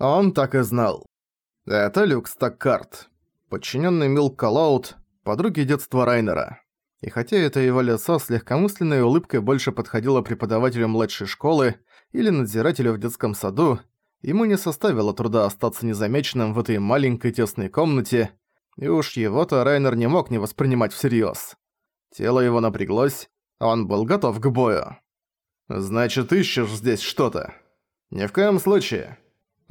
Он так и знал. Это Люк Стаккарт, подчиненный Милк Калаут, подруги детства Райнера. И хотя это его лицо с легкомысленной улыбкой больше подходило преподавателю младшей школы или надзирателю в детском саду, ему не составило труда остаться незамеченным в этой маленькой тесной комнате, и уж его-то Райнер не мог не воспринимать всерьёз. Тело его напряглось, а он был готов к бою. «Значит, ищешь здесь что-то?» «Ни в коем случае», —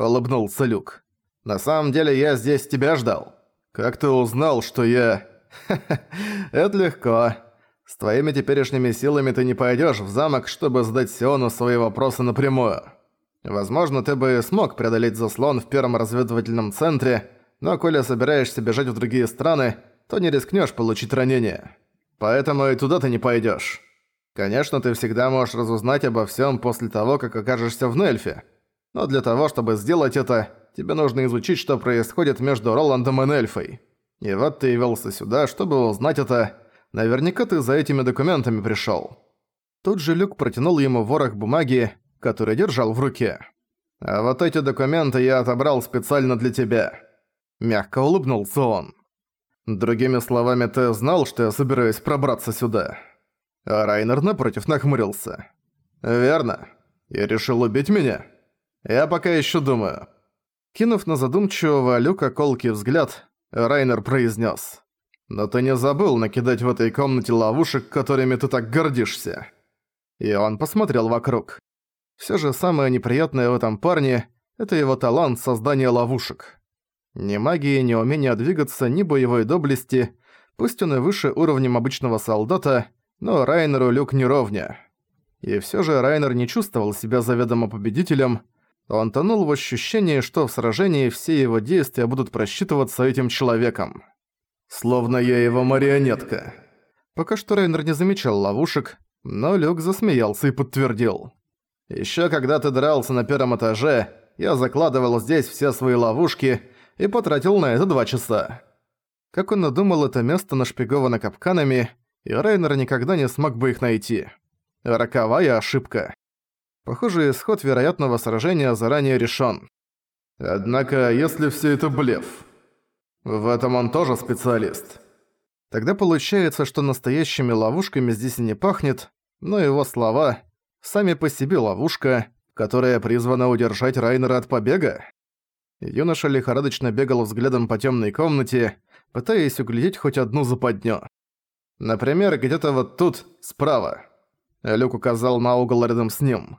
улыбнулся Люк. «На самом деле я здесь тебя ждал. Как ты узнал, что я...» «Ха-ха, это легко. С твоими теперешними силами ты не пойдёшь в замок, чтобы задать Сиону свои вопросы напрямую. Возможно, ты бы смог преодолеть заслон в первом разведывательном центре, но коли собираешься бежать в другие страны, то не рискнёшь получить ранение. Поэтому и туда ты не пойдёшь. Конечно, ты всегда можешь разузнать обо всем после того, как окажешься в Нельфе. Но для того, чтобы сделать это, тебе нужно изучить, что происходит между Роландом и Нельфой. И вот ты явился сюда, чтобы узнать это. Наверняка ты за этими документами пришёл». Тут же Люк протянул ему ворох бумаги, который держал в руке. «А вот эти документы я отобрал специально для тебя». Мягко улыбнулся он. «Другими словами, ты знал, что я собираюсь пробраться сюда?» А Райнер напротив нахмурился. «Верно. И решил убить меня? Я пока ещё думаю». Кинув на задумчивого Люка колкий взгляд, Райнер произнес: «Но ты не забыл накидать в этой комнате ловушек, которыми ты так гордишься?» И он посмотрел вокруг. Всё же самое неприятное в этом парне – это его талант создания ловушек. Ни магии, ни умения двигаться, ни боевой доблести, пусть он и выше уровнем обычного солдата – но Райнеру Люк не ровня. И всё же Райнер не чувствовал себя заведомо победителем, он тонул в ощущении, что в сражении все его действия будут просчитываться этим человеком. Словно я его марионетка. Пока что Райнер не замечал ловушек, но Люк засмеялся и подтвердил. «Ещё когда ты дрался на первом этаже, я закладывал здесь все свои ловушки и потратил на это два часа». Как он надумал, это место нашпиговано капканами, и Райнер никогда не смог бы их найти. Роковая ошибка. Похоже, исход вероятного сражения заранее решен. Однако, если все это блеф, в этом он тоже специалист. Тогда получается, что настоящими ловушками здесь и не пахнет, но его слова – сами по себе ловушка, которая призвана удержать Райнера от побега. Юноша лихорадочно бегал взглядом по темной комнате, пытаясь углядеть хоть одну западню. Например, где-то вот тут, справа. Люк указал на угол рядом с ним.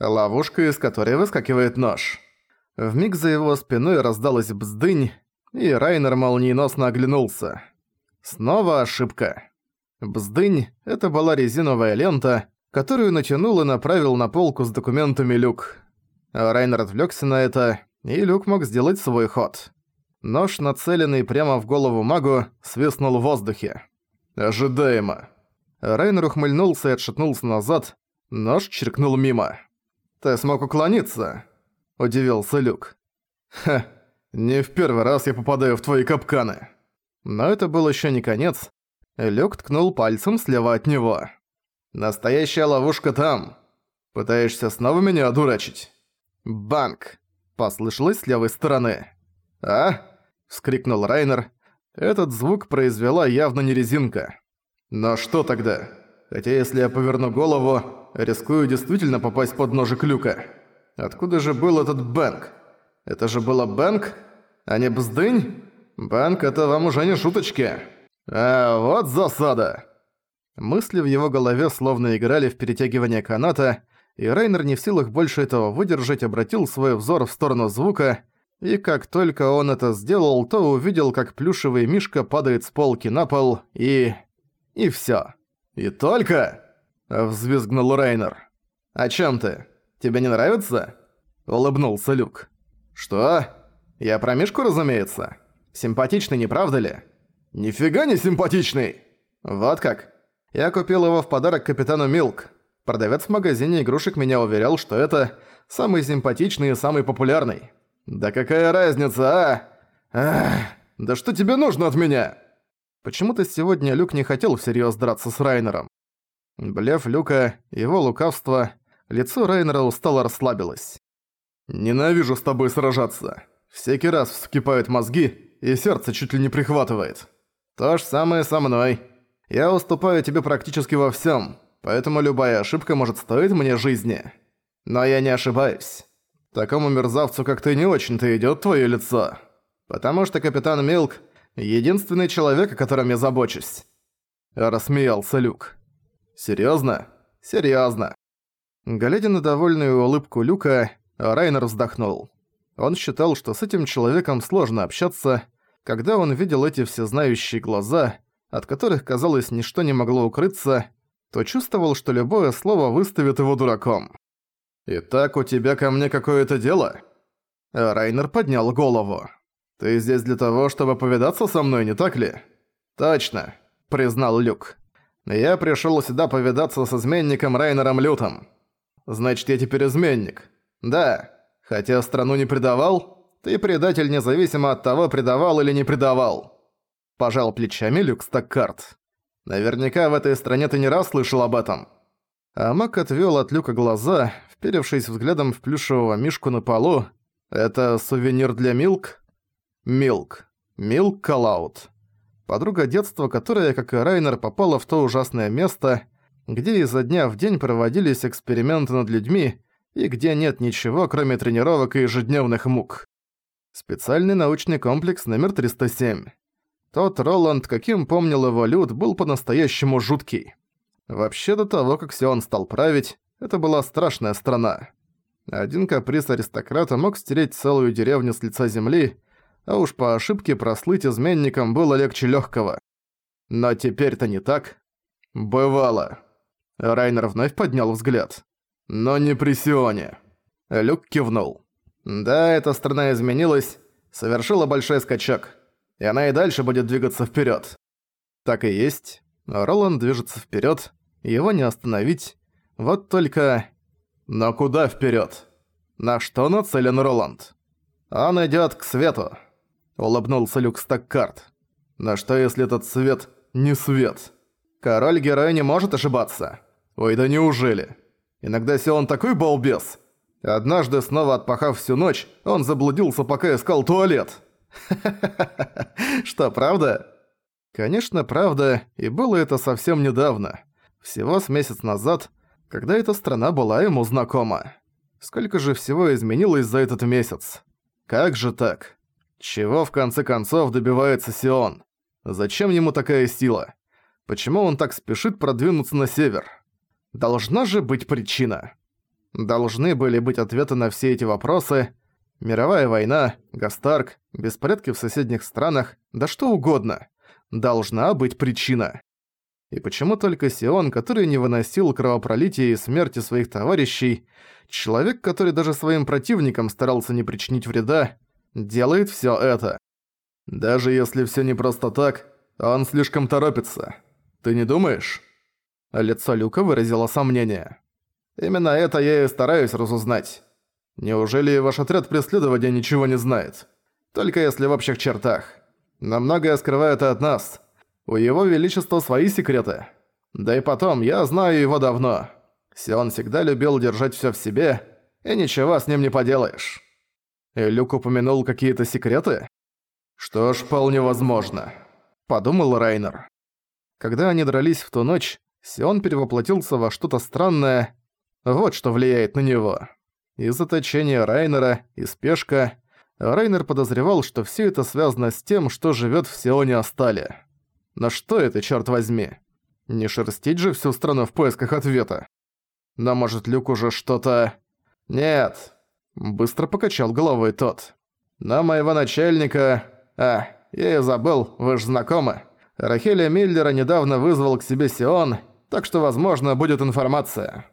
Ловушка, из которой выскакивает нож. Вмиг за его спиной раздалась бздынь, и Райнер молниеносно оглянулся. Снова ошибка. Бздынь — это была резиновая лента, которую натянул и направил на полку с документами Люк. Райнер отвлёкся на это, и Люк мог сделать свой ход. Нож, нацеленный прямо в голову магу, свистнул в воздухе. «Ожидаемо». Райнер ухмыльнулся и отшатнулся назад. Нож чиркнул мимо. «Ты смог уклониться?» – удивился Люк. «Ха, не в первый раз я попадаю в твои капканы». Но это был еще не конец. Люк ткнул пальцем слева от него. «Настоящая ловушка там. Пытаешься снова меня одурачить?» «Банк!» – послышалось с левой стороны. «А?» – вскрикнул Райнер, этот звук произвела явно не резинка. Но что тогда? Хотя если я поверну голову, рискую действительно попасть под ножик люка. Откуда же был этот Бэнк? Это же было Бэнк? А не Бздынь? Бэнк — это вам уже не шуточки. А вот засада. Мысли в его голове словно играли в перетягивание каната, и Рейнер не в силах больше этого выдержать обратил свой взор в сторону звука и как только он это сделал, то увидел, как плюшевый мишка падает с полки на пол, и... и всё. «И только?» – взвизгнул Рейнер. «О чём ты? Тебе не нравится?» – улыбнулся Люк. «Что? Я про Мишку, разумеется. Симпатичный, не правда ли?» «Нифига не симпатичный!» «Вот как. Я купил его в подарок капитану Милк. Продавец в магазине игрушек меня уверял, что это самый симпатичный и самый популярный. «Да какая разница, а? Ах, да что тебе нужно от меня?» Почему-то сегодня Люк не хотел всерьёз драться с Райнером. Блеф Люка, его лукавство, лицо Райнера устало расслабилось. «Ненавижу с тобой сражаться. Всякий раз вскипают мозги, и сердце чуть ли не прихватывает. То же самое со мной. Я уступаю тебе практически во всем, поэтому любая ошибка может стоить мне жизни. Но я не ошибаюсь. Такому мерзавцу, как ты, не очень-то идёт твоё лицо. Потому что капитан Милк — единственный человек, о котором я забочусь». Рассмеялся Люк. «Серьёзно? Серьёзно». Глядя на довольную улыбку Люка, Райнер вздохнул. Он считал, что с этим человеком сложно общаться, когда он видел эти всезнающие глаза, от которых, казалось, ничто не могло укрыться, то чувствовал, что любое слово выставит его дураком. «Итак, у тебя ко мне какое-то дело?» Райнер поднял голову. «Ты здесь для того, чтобы повидаться со мной, не так ли?» «Точно», — признал Люк. «Я пришёл сюда повидаться с изменником Райнером Лютом. Значит, я теперь изменник. Да, хотя страну не предавал, ты предатель независимо от того, предавал или не предавал. Пожал плечами Люк Стаккарт. Наверняка в этой стране ты не раз слышал об этом. А Мак отвёл от Люка глаза, вперевшись взглядом в плюшевого мишку на полу. Это сувенир для Милк? Милк. Милк Калаут. Подруга детства, которая, как и Райнер, попала в то ужасное место, где изо дня в день проводились эксперименты над людьми, и где нет ничего, кроме тренировок и ежедневных мук. Специальный научный комплекс номер 307. Тот Роланд, каким помнил его Люд, был по-настоящему жуткий. Вообще до того, как Сион стал править, это была страшная страна. Один каприз аристократа мог стереть целую деревню с лица земли, а уж по ошибке прослыть изменником было легче легкого. Но теперь-то не так. Бывало. Райнер вновь поднял взгляд. «Но не при Сионе». Люк кивнул. «Да, эта страна изменилась, совершила большой скачок, и она и дальше будет двигаться вперед. Так и есть. Роланд движется вперед, его не остановить. Вот только... Но куда вперед? На что нацелен Роланд? Он идет к свету. Улыбнулся Люк Стаккарт. На что если этот свет не свет? Король-герой не может ошибаться. Ой, да неужели? Иногда Сион такой балбес. Однажды, снова отпахав всю ночь, он заблудился, пока искал туалет. Что, правда? Конечно, правда, и было это совсем недавно. Всего с месяц назад, когда эта страна была ему знакома. Сколько же всего изменилось за этот месяц? Как же так? Чего в конце концов добивается Сион? Зачем ему такая сила? Почему он так спешит продвинуться на север? Должна же быть причина. Должны были быть ответы на все эти вопросы. Мировая война, Гастарк, беспорядки в соседних странах, да что угодно. Должна быть причина. И почему только Сион, который не выносил кровопролития и смерти своих товарищей, человек, который даже своим противникам старался не причинить вреда, делает всё это? Даже если всё не просто так, он слишком торопится. Ты не думаешь? Лицо Люка выразило сомнение. «Именно это я и стараюсь разузнать. Неужели ваш отряд преследования ничего не знает? Только если в общих чертах. Но многое скрывает от нас. У его величества свои секреты. Да и потом, я знаю его давно. Сион всегда любил держать всё в себе, и ничего с ним не поделаешь». И Люк упомянул какие-то секреты? «Что ж, вполне возможно», — подумал Райнер. Когда они дрались в ту ночь, Сион перевоплотился во что-то странное. Вот что влияет на него. И заточение Райнера, и спешка. Райнер подозревал, что все это связано с тем, что живет в Сионе Астале. Но что это, черт возьми? Не шерстить же всю страну в поисках ответа. Но может Люк уже что-то... Нет. Быстро покачал головой тот. На моего начальника... А, я и забыл, вы же знакомы. Рахеля Миллера недавно вызвал к себе Сион, так что, возможно, будет информация.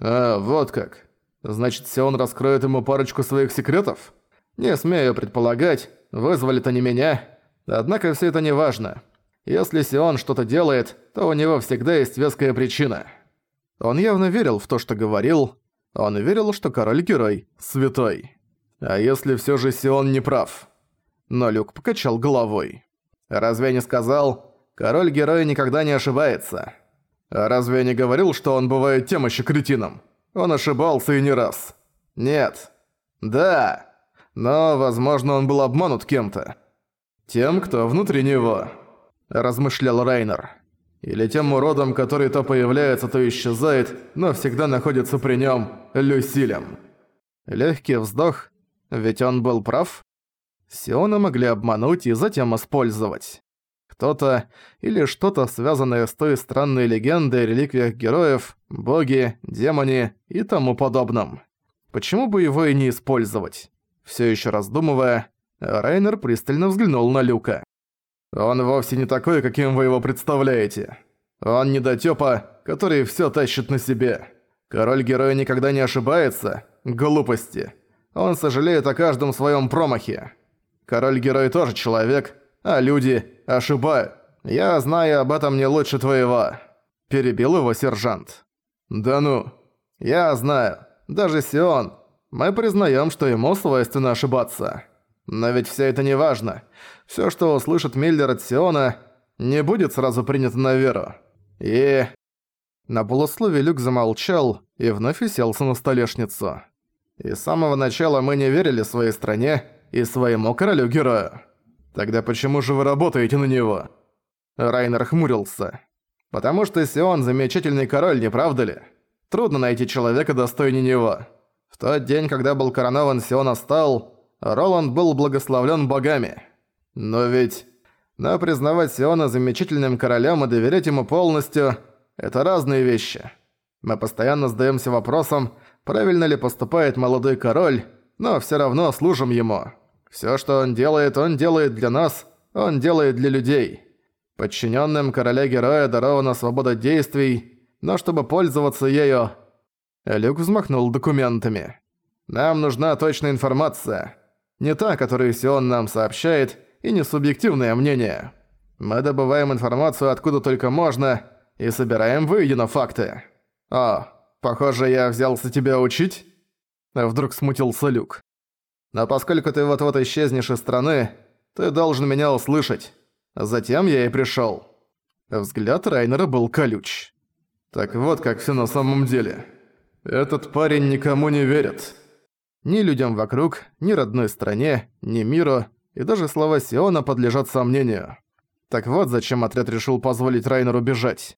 А, вот как. Значит, Сион раскроет ему парочку своих секретов? Не смею предполагать, вызвали-то не меня. Однако все это не важно. Если Сион что-то делает, то у него всегда есть веская причина. Он явно верил в то, что говорил. Он верил, что король-герой святой. А если все же Сион не прав? Но Люк покачал головой. «Разве я не сказал? Король-герой никогда не ошибается». А разве я не говорил, что он бывает тем еще кретином? Он ошибался и не раз. Нет. Да, но, возможно, он был обманут кем-то. Тем, кто внутри него, размышлял Райнер. Или тем уродом, который то появляется, то исчезает, но всегда находится при нем Люсилем. Легкий вздох, ведь он был прав. Сиона могли обмануть и затем использовать. Кто-то или что-то связанное с той странной легендой о реликвиях героев, боги, демоне и тому подобном. Почему бы его и не использовать? Все еще раздумывая, Райнер пристально взглянул на Люка. «Он вовсе не такой, каким вы его представляете. Он недотёпа, который всё тащит на себе. Король-герой никогда не ошибается. Глупости. Он сожалеет о каждом своем промахе. Король-герой тоже человек, а люди ошибают. Я знаю об этом не лучше твоего». Перебил его сержант. «Да ну. Я знаю. Даже Сион. Мы признаем, что ему свойственно ошибаться. Но ведь все это не важно. Все, что услышит Миллер от Сиона, не будет сразу принято на веру. И... На полусловие Люк замолчал и вновь уселся на столешницу. И с самого начала мы не верили своей стране и своему королю-герою. Тогда почему же вы работаете на него? Райнер хмурился. Потому что Сион замечательный король, не правда ли? Трудно найти человека достойнее него. В тот день, когда был коронован Сиона стал, Роланд был благословлен богами. Но ведь... Но признавать Сиона замечательным королем и доверять ему полностью – это разные вещи. Мы постоянно задаемся вопросом, правильно ли поступает молодой король, но все равно служим ему. Все, что он делает, он делает для нас, он делает для людей. Подчиненным короля-героя дарована свобода действий, но чтобы пользоваться ею... Люк взмахнул документами. «Нам нужна точная информация. Не та, которую Сион нам сообщает, и не субъективное мнение. Мы добываем информацию откуда только можно и собираем воедино факты. О, похоже, я взялся тебя учить?» Вдруг смутился Люк. «Но поскольку ты вот-вот исчезнешь из страны, ты должен меня услышать. Затем я и пришёл». Взгляд Райнера был колюч. «Так вот как всё на самом деле». Этот парень никому не верит. Ни людям вокруг, ни родной стране, ни миру, и даже слова Сиона подлежат сомнению. Так вот зачем отряд решил позволить Райнеру бежать.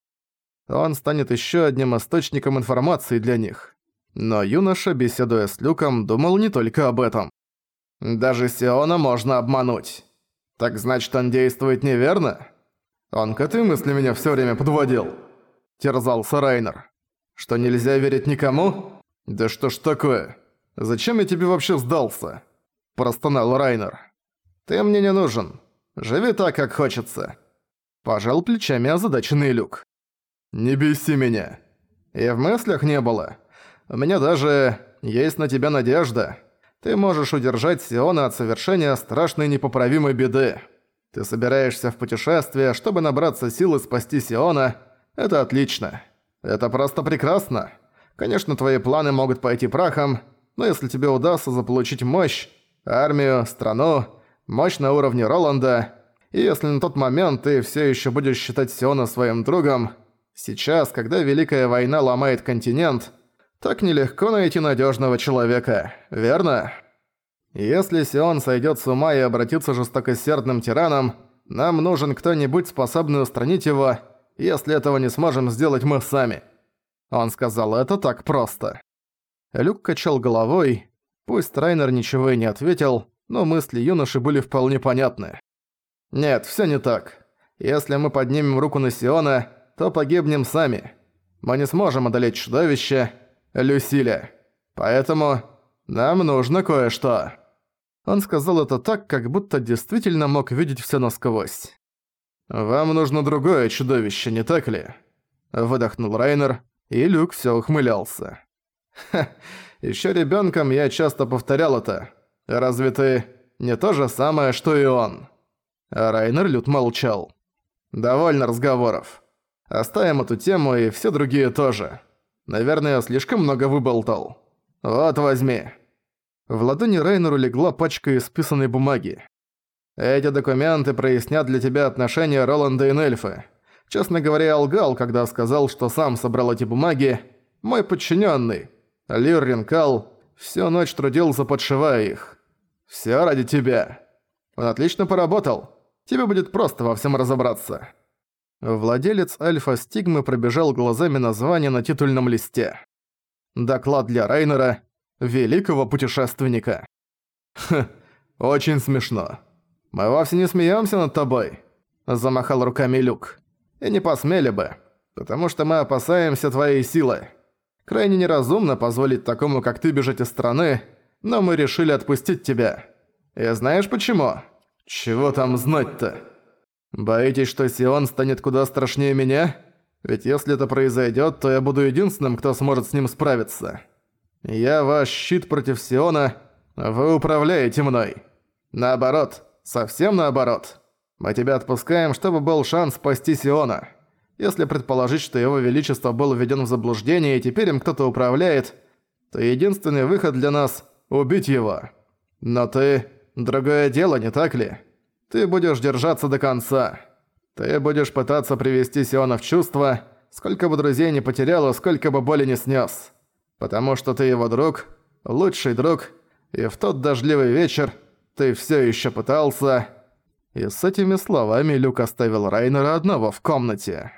Он станет еще одним источником информации для них. Но юноша, беседуя с Люком, думал не только об этом. Даже Сиона можно обмануть. Так значит, он действует неверно? Он к этой мысли меня все время подводил. Терзался Райнер. Что нельзя верить никому? Да что ж такое? Зачем я тебе вообще сдался? Простонал Райнер. Ты мне не нужен. Живи так, как хочется. Пожал плечами озадаченный Люк. Не беси меня. И в мыслях не было. У меня даже есть на тебя надежда. Ты можешь удержать Сиона от совершения страшной непоправимой беды. Ты собираешься в путешествие, чтобы набраться сил и спасти Сиона. Это отлично. Это просто прекрасно. Конечно, твои планы могут пойти прахом, но если тебе удастся заполучить мощь, армию, страну, мощь на уровне Роланда, и если на тот момент ты все еще будешь считать Сиона своим другом, сейчас, когда Великая война ломает континент, так нелегко найти надежного человека, верно? Если Сион сойдет с ума и обратится жестокосердным тираном, нам нужен кто-нибудь, способный устранить его, если этого не сможем сделать мы сами». Он сказал это так просто. Люк качал головой. Пусть Райнер ничего и не ответил, но мысли юноши были вполне понятны. «Нет, всё не так. Если мы поднимем руку на Сиона, то погибнем сами. Мы не сможем одолеть чудовище Люсиля. Поэтому нам нужно кое-что». Он сказал это так, как будто действительно мог видеть всё насквозь. «Вам нужно другое чудовище, не так ли?» Выдохнул Райнер, и Люк всё ухмылялся. «Ха, ещё ребёнком я часто повторял это. Разве ты не то же самое, что и он?» Райнер Лют молчал. «Довольно разговоров. Оставим эту тему и все другие тоже. Наверное, я слишком много выболтал. Вот возьми». В ладони Райнеру легла пачка исписанной бумаги. Эти документы прояснят для тебя отношения Роланда и Нельфы. Честно говоря, я лгал, когда сказал, что сам собрал эти бумаги. Мой подчиненный, Лир Ринкал, Всю ночь трудился, подшивая их. Все ради тебя. Он отлично поработал. Тебе будет просто во всем разобраться». Владелец Альфа-Стигмы пробежал глазами название на титульном листе. Доклад для Райнера, великого путешественника. «Хм, очень смешно. Мы вовсе не смеемся над тобой», – замахал руками Люк. «И не посмели бы, потому что мы опасаемся твоей силы. Крайне неразумно позволить такому, как ты, бежать из страны, но мы решили отпустить тебя. И знаешь почему? Чего там знать-то? Боитесь, что Сион станет куда страшнее меня?» Ведь если это произойдет, то я буду единственным, кто сможет с ним справиться. Я ваш щит против Сиона, а вы управляете мной. Наоборот, совсем наоборот. Мы тебя отпускаем, чтобы был шанс спасти Сиона. Если предположить, что его величество был введен в заблуждение и теперь им кто-то управляет, то единственный выход для нас – убить его. Но ты – другое дело, не так ли? Ты будешь держаться до конца. Ты будешь пытаться привести Сиона в чувство, сколько бы друзей не потерял и сколько бы боли не снес. Потому что ты его друг, лучший друг, и в тот дождливый вечер ты все еще пытался... И с этими словами Люк оставил Райнера одного в комнате.